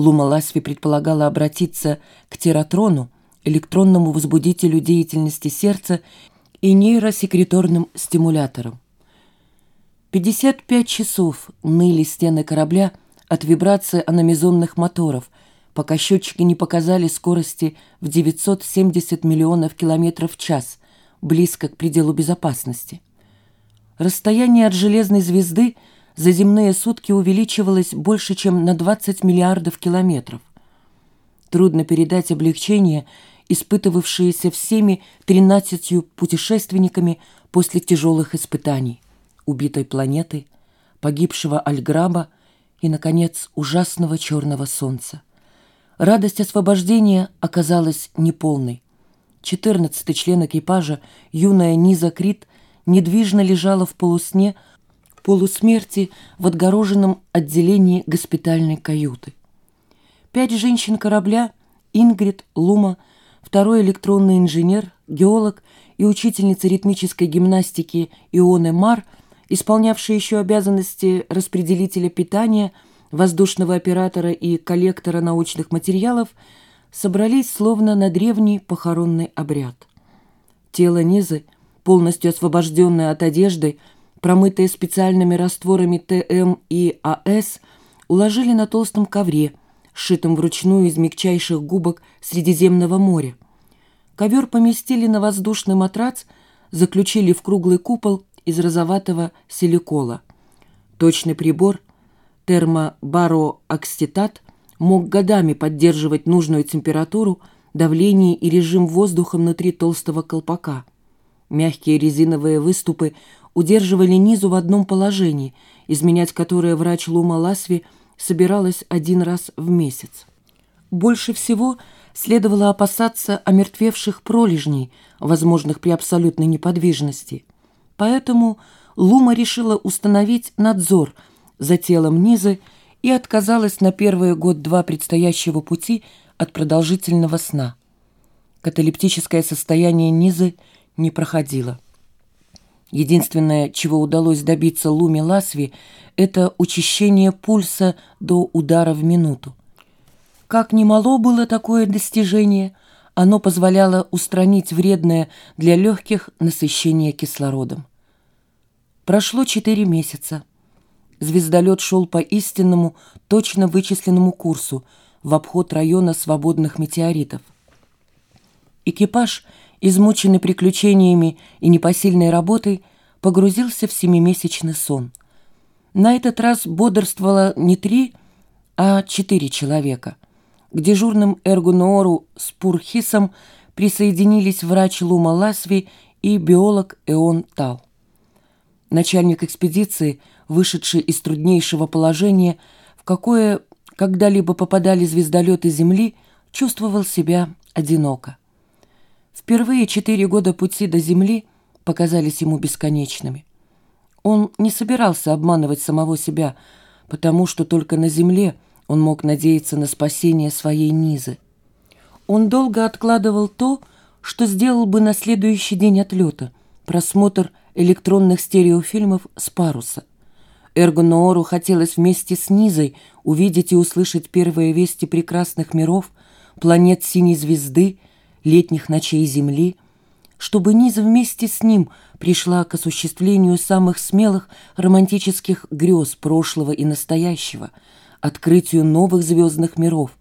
Лума Ласви предполагала обратиться к тератрону, электронному возбудителю деятельности сердца и нейросекреторным стимуляторам. 55 часов ныли стены корабля от вибрации аномизонных моторов, пока счетчики не показали скорости в 970 миллионов километров в час, близко к пределу безопасности. Расстояние от железной звезды за земные сутки увеличивалось больше, чем на 20 миллиардов километров. Трудно передать облегчение, испытывавшееся всеми 13 путешественниками после тяжелых испытаний, убитой планеты, погибшего Альграба и, наконец, ужасного черного солнца. Радость освобождения оказалась неполной. Четырнадцатый член экипажа, юная Низа Крит, недвижно лежала в полусне, полусмерти в отгороженном отделении госпитальной каюты. Пять женщин корабля – Ингрид, Лума, второй электронный инженер, геолог и учительница ритмической гимнастики Ионе Мар, исполнявшие еще обязанности распределителя питания, воздушного оператора и коллектора научных материалов, собрались словно на древний похоронный обряд. Тело Низы – полностью освобожденная от одежды, промытая специальными растворами ТМ и АС, уложили на толстом ковре, сшитом вручную из мягчайших губок Средиземного моря. Ковер поместили на воздушный матрац, заключили в круглый купол из розоватого силикола. Точный прибор, термобароокситат, мог годами поддерживать нужную температуру, давление и режим воздуха внутри толстого колпака – Мягкие резиновые выступы удерживали низу в одном положении, изменять которое врач Лума Ласви собиралась один раз в месяц. Больше всего следовало опасаться омертвевших пролежней, возможных при абсолютной неподвижности. Поэтому Лума решила установить надзор за телом Низы и отказалась на первый год-два предстоящего пути от продолжительного сна. Каталептическое состояние Низы – не проходила. Единственное, чего удалось добиться Луме Ласви, это учащение пульса до удара в минуту. Как немало было такое достижение, оно позволяло устранить вредное для легких насыщение кислородом. Прошло четыре месяца. Звездолет шел по истинному, точно вычисленному курсу в обход района свободных метеоритов. Экипаж – измученный приключениями и непосильной работой, погрузился в семимесячный сон. На этот раз бодрствовало не три, а четыре человека. К дежурным Эргуноору с Пурхисом присоединились врач Лума Ласви и биолог Эон Тал. Начальник экспедиции, вышедший из труднейшего положения, в какое когда-либо попадали звездолеты Земли, чувствовал себя одиноко. Впервые четыре года пути до земли показались ему бесконечными. Он не собирался обманывать самого себя, потому что только на земле он мог надеяться на спасение своей Низы. Он долго откладывал то, что сделал бы на следующий день отлета, просмотр электронных стереофильмов с паруса. Эргоноору хотелось вместе с Низой увидеть и услышать первые вести прекрасных миров, планет синей звезды летних ночей Земли, чтобы Низа вместе с ним пришла к осуществлению самых смелых романтических грез прошлого и настоящего, открытию новых звездных миров,